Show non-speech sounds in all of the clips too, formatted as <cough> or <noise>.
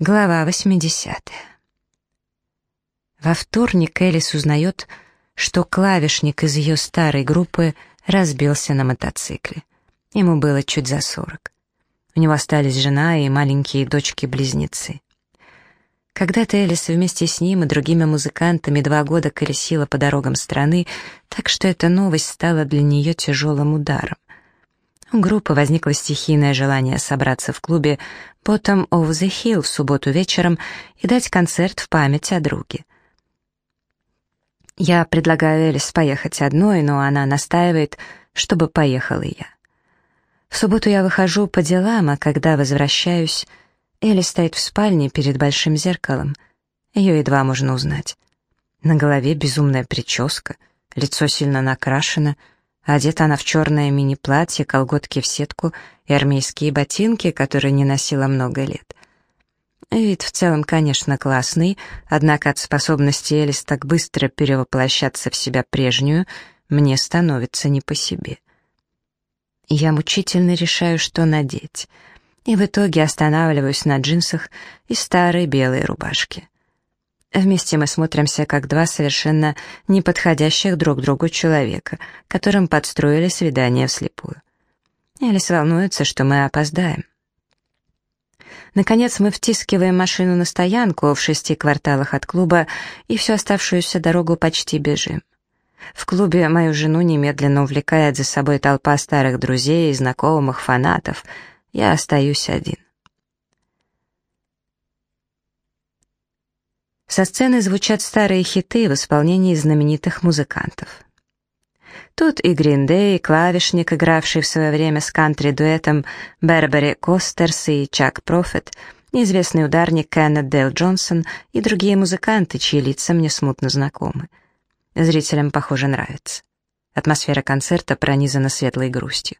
Глава 80. Во вторник Элис узнает, что клавишник из ее старой группы разбился на мотоцикле. Ему было чуть за сорок. У него остались жена и маленькие дочки-близнецы. Когда-то Элис вместе с ним и другими музыкантами два года колесила по дорогам страны, так что эта новость стала для нее тяжелым ударом. У группы возникло стихийное желание собраться в клубе Bottom of the Hill в субботу вечером и дать концерт в память о друге. Я предлагаю Элис поехать одной, но она настаивает, чтобы поехала я. В субботу я выхожу по делам, а когда возвращаюсь, Элис стоит в спальне перед большим зеркалом. Ее едва можно узнать. На голове безумная прическа, лицо сильно накрашено — Одета она в черное мини-платье, колготки в сетку и армейские ботинки, которые не носила много лет. Вид в целом, конечно, классный, однако от способности Элис так быстро перевоплощаться в себя прежнюю мне становится не по себе. Я мучительно решаю, что надеть, и в итоге останавливаюсь на джинсах и старой белой рубашке. Вместе мы смотримся как два совершенно неподходящих друг другу человека, которым подстроили свидание вслепую. Элис волнуется, что мы опоздаем. Наконец мы втискиваем машину на стоянку в шести кварталах от клуба и всю оставшуюся дорогу почти бежим. В клубе мою жену немедленно увлекает за собой толпа старых друзей, знакомых, фанатов. Я остаюсь один. Со сцены звучат старые хиты в исполнении знаменитых музыкантов. Тут и Гриндей, клавишник, игравший в свое время с кантри-дуэтом Бербери Костерс и Чак Профит, известный ударник Кеннет Дейл Джонсон и другие музыканты, чьи лица мне смутно знакомы. Зрителям, похоже, нравится. Атмосфера концерта пронизана светлой грустью.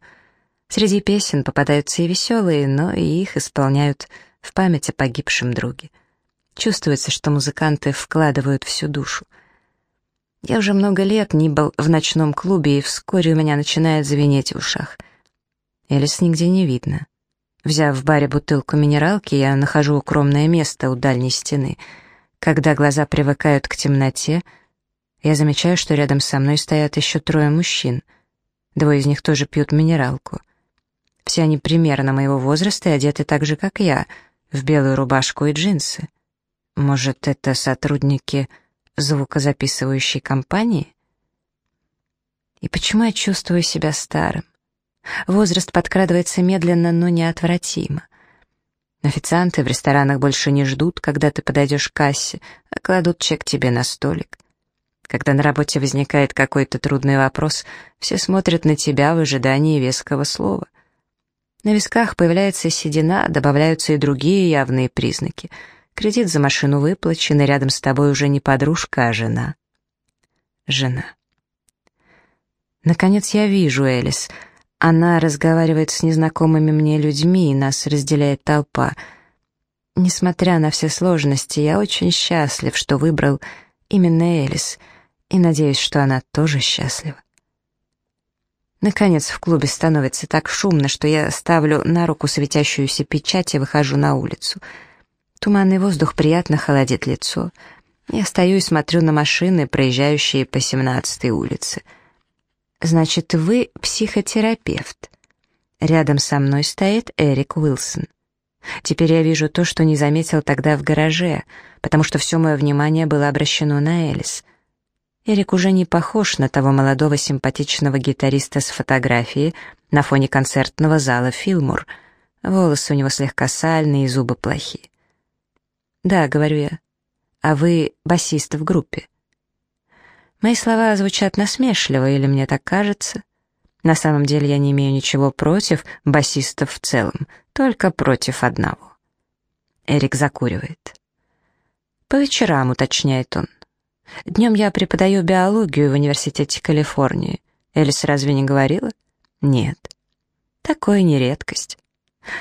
Среди песен попадаются и веселые, но и их исполняют в память о погибшем друге. Чувствуется, что музыканты вкладывают всю душу. Я уже много лет не был в ночном клубе, и вскоре у меня начинает звенеть в ушах. Элис нигде не видно. Взяв в баре бутылку минералки, я нахожу укромное место у дальней стены. Когда глаза привыкают к темноте, я замечаю, что рядом со мной стоят еще трое мужчин. Двое из них тоже пьют минералку. Все они примерно моего возраста и одеты так же, как я, в белую рубашку и джинсы. Может, это сотрудники звукозаписывающей компании? И почему я чувствую себя старым? Возраст подкрадывается медленно, но неотвратимо. Официанты в ресторанах больше не ждут, когда ты подойдешь к кассе, а кладут чек тебе на столик. Когда на работе возникает какой-то трудный вопрос, все смотрят на тебя в ожидании веского слова. На висках появляется седина, добавляются и другие явные признаки — Кредит за машину выплачен, и рядом с тобой уже не подружка, а жена. Жена. Наконец я вижу Элис. Она разговаривает с незнакомыми мне людьми, и нас разделяет толпа. Несмотря на все сложности, я очень счастлив, что выбрал именно Элис, и надеюсь, что она тоже счастлива. Наконец в клубе становится так шумно, что я ставлю на руку светящуюся печать и выхожу на улицу — Туманный воздух приятно холодит лицо. Я стою и смотрю на машины, проезжающие по 17-й улице. «Значит, вы психотерапевт?» Рядом со мной стоит Эрик Уилсон. Теперь я вижу то, что не заметил тогда в гараже, потому что все мое внимание было обращено на Элис. Эрик уже не похож на того молодого симпатичного гитариста с фотографии на фоне концертного зала «Филмур». Волосы у него слегка сальные и зубы плохие. «Да», — говорю я. «А вы басист в группе?» Мои слова звучат насмешливо, или мне так кажется? На самом деле я не имею ничего против басистов в целом, только против одного. Эрик закуривает. «По вечерам», — уточняет он. «Днем я преподаю биологию в университете Калифорнии. Элис разве не говорила?» «Нет». «Такое не редкость.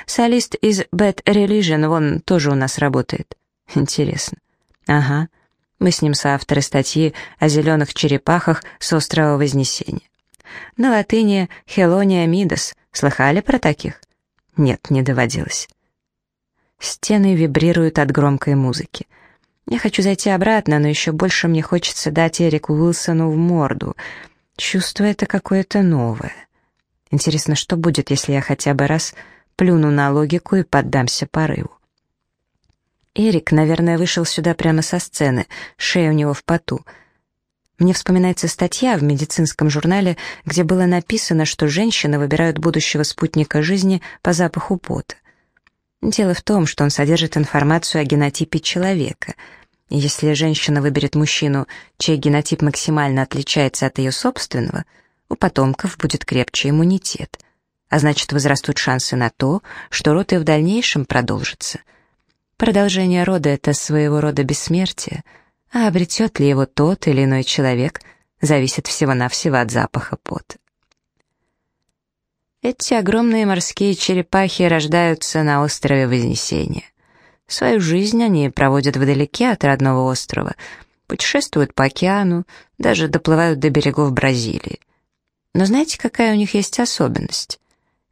Солист из Bad Religion, вон, тоже у нас работает. <laughs> Интересно. Ага. Мы с ним соавторы статьи о зеленых черепахах с острова Вознесения. На латыни «Хелония мидас». Слыхали про таких? Нет, не доводилось. Стены вибрируют от громкой музыки. Я хочу зайти обратно, но еще больше мне хочется дать Эрику Уилсону в морду. Чувство это какое-то новое. Интересно, что будет, если я хотя бы раз плюну на логику и поддамся порыву? Эрик, наверное, вышел сюда прямо со сцены, шея у него в поту. Мне вспоминается статья в медицинском журнале, где было написано, что женщины выбирают будущего спутника жизни по запаху пота. Дело в том, что он содержит информацию о генотипе человека. Если женщина выберет мужчину, чей генотип максимально отличается от ее собственного, у потомков будет крепче иммунитет. А значит, возрастут шансы на то, что род и в дальнейшем продолжится. Продолжение рода — это своего рода бессмертие, а обретет ли его тот или иной человек, зависит всего-навсего от запаха пота. Эти огромные морские черепахи рождаются на острове Вознесения. Свою жизнь они проводят вдалеке от родного острова, путешествуют по океану, даже доплывают до берегов Бразилии. Но знаете, какая у них есть особенность?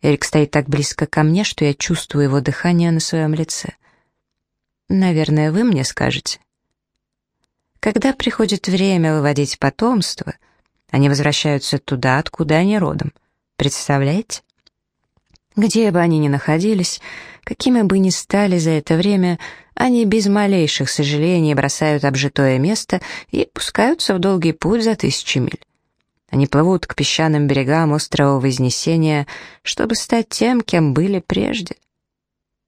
Эрик стоит так близко ко мне, что я чувствую его дыхание на своем лице. Наверное, вы мне скажете. Когда приходит время выводить потомство, они возвращаются туда, откуда они родом. Представляете? Где бы они ни находились, какими бы ни стали за это время, они без малейших сожалений бросают обжитое место и пускаются в долгий путь за тысячи миль. Они плывут к песчаным берегам острова Вознесения, чтобы стать тем, кем были прежде.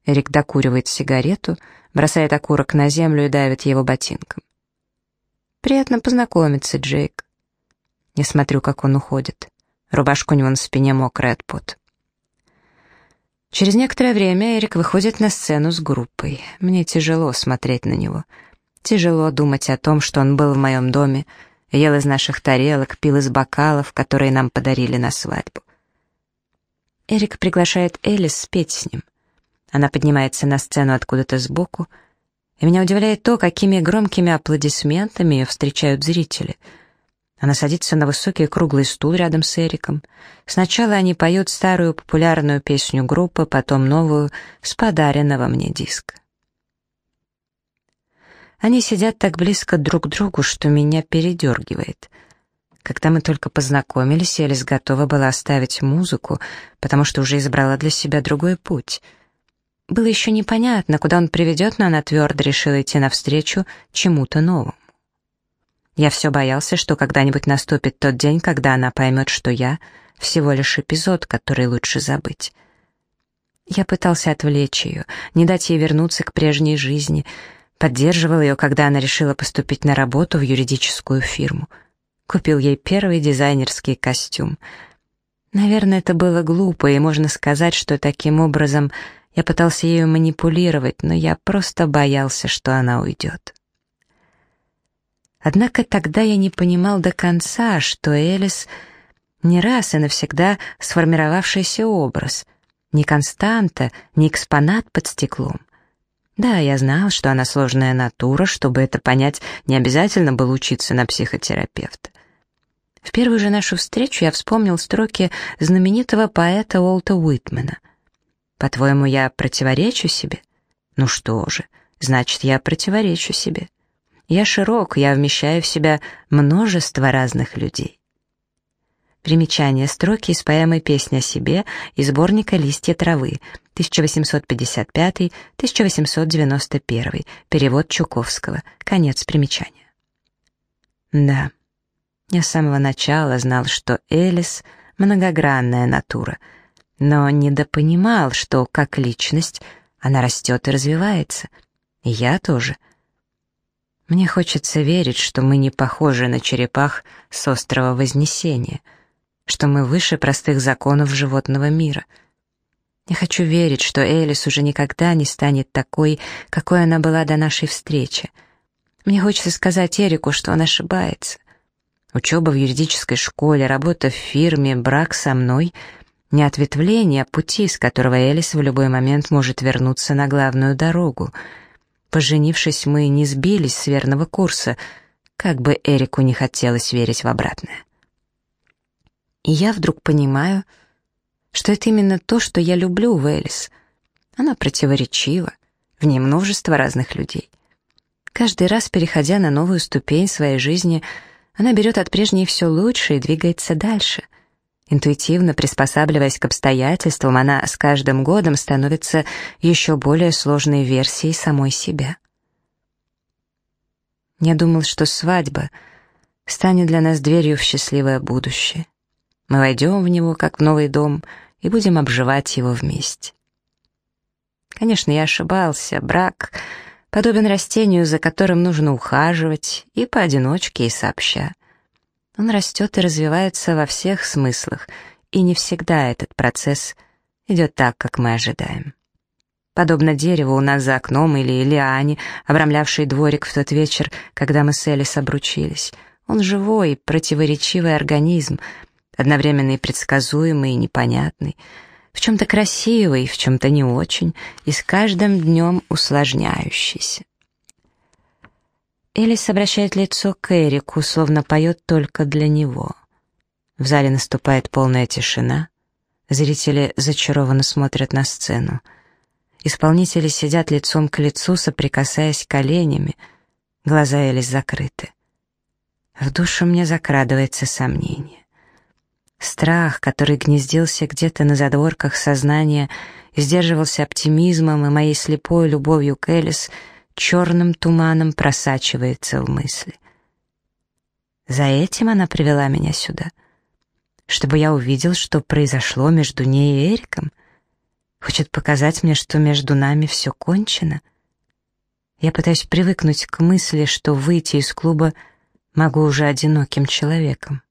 Эрик докуривает сигарету, бросает окурок на землю и давит его ботинком. «Приятно познакомиться, Джейк». Я смотрю, как он уходит. Рубашка у него на спине мокрая от пота. Через некоторое время Эрик выходит на сцену с группой. Мне тяжело смотреть на него. Тяжело думать о том, что он был в моем доме, ел из наших тарелок, пил из бокалов, которые нам подарили на свадьбу. Эрик приглашает Элис спеть с ним. Она поднимается на сцену откуда-то сбоку, и меня удивляет то, какими громкими аплодисментами ее встречают зрители — она садится на высокий круглый стул рядом с Эриком. Сначала они поют старую популярную песню группы, потом новую с подаренного мне диска. Они сидят так близко друг к другу, что меня передергивает. Когда мы только познакомились, Элис готова была оставить музыку, потому что уже избрала для себя другой путь. Было еще непонятно, куда он приведет, но она твердо решила идти навстречу чему-то новому. Я все боялся, что когда-нибудь наступит тот день, когда она поймет, что я — всего лишь эпизод, который лучше забыть. Я пытался отвлечь ее, не дать ей вернуться к прежней жизни, поддерживал ее, когда она решила поступить на работу в юридическую фирму. Купил ей первый дизайнерский костюм. Наверное, это было глупо, и можно сказать, что таким образом я пытался ею манипулировать, но я просто боялся, что она уйдет. Однако тогда я не понимал до конца, что Элис не раз и навсегда сформировавшийся образ, не константа, не экспонат под стеклом. Да, я знал, что она сложная натура, чтобы это понять, не обязательно было учиться на психотерапевта. В первую же нашу встречу я вспомнил строки знаменитого поэта Уолта Уитмена. «По-твоему, я противоречу себе?» «Ну что же, значит, я противоречу себе». Я широк, я вмещаю в себя множество разных людей. Примечание строки из поэмы «Песня о себе» из сборника «Листья травы», 1855-1891, перевод Чуковского, конец примечания. Да, я с самого начала знал, что Элис — многогранная натура, но недопонимал, что как личность она растет и развивается, и я тоже — мне хочется верить, что мы не похожи на черепах с острова Вознесения, что мы выше простых законов животного мира. Я хочу верить, что Элис уже никогда не станет такой, какой она была до нашей встречи. Мне хочется сказать Эрику, что он ошибается. Учеба в юридической школе, работа в фирме, брак со мной — не ответвление, а пути, с которого Элис в любой момент может вернуться на главную дорогу — Поженившись, мы не сбились с верного курса, как бы Эрику не хотелось верить в обратное. И я вдруг понимаю, что это именно то, что я люблю в Элис. Она противоречива, В ней множество разных людей. Каждый раз, переходя на новую ступень своей жизни, она берет от прежней все лучше и двигается дальше. Интуитивно приспосабливаясь к обстоятельствам, она с каждым годом становится еще более сложной версией самой себя. Я думал, что свадьба станет для нас дверью в счастливое будущее. Мы войдем в него, как в новый дом, и будем обживать его вместе. Конечно, я ошибался. Брак подобен растению, за которым нужно ухаживать, и поодиночке, и сообща. Он растет и развивается во всех смыслах, и не всегда этот процесс идет так, как мы ожидаем. Подобно дереву у нас за окном или лиане, обрамлявшей дворик в тот вечер, когда мы с Элис обручились. Он живой, противоречивый организм, одновременно и предсказуемый, и непонятный, в чем-то красивый, в чем-то не очень, и с каждым днем усложняющийся. Элис обращает лицо к Эрику, словно поет только для него. В зале наступает полная тишина. Зрители зачарованно смотрят на сцену. Исполнители сидят лицом к лицу, соприкасаясь коленями. Глаза Элис закрыты. В душу мне закрадывается сомнение. Страх, который гнездился где-то на задворках сознания, сдерживался оптимизмом и моей слепой любовью к Элис, черным туманом просачивается в мысли. За этим она привела меня сюда. Чтобы я увидел, что произошло между ней и Эриком. Хочет показать мне, что между нами все кончено. Я пытаюсь привыкнуть к мысли, что выйти из клуба могу уже одиноким человеком.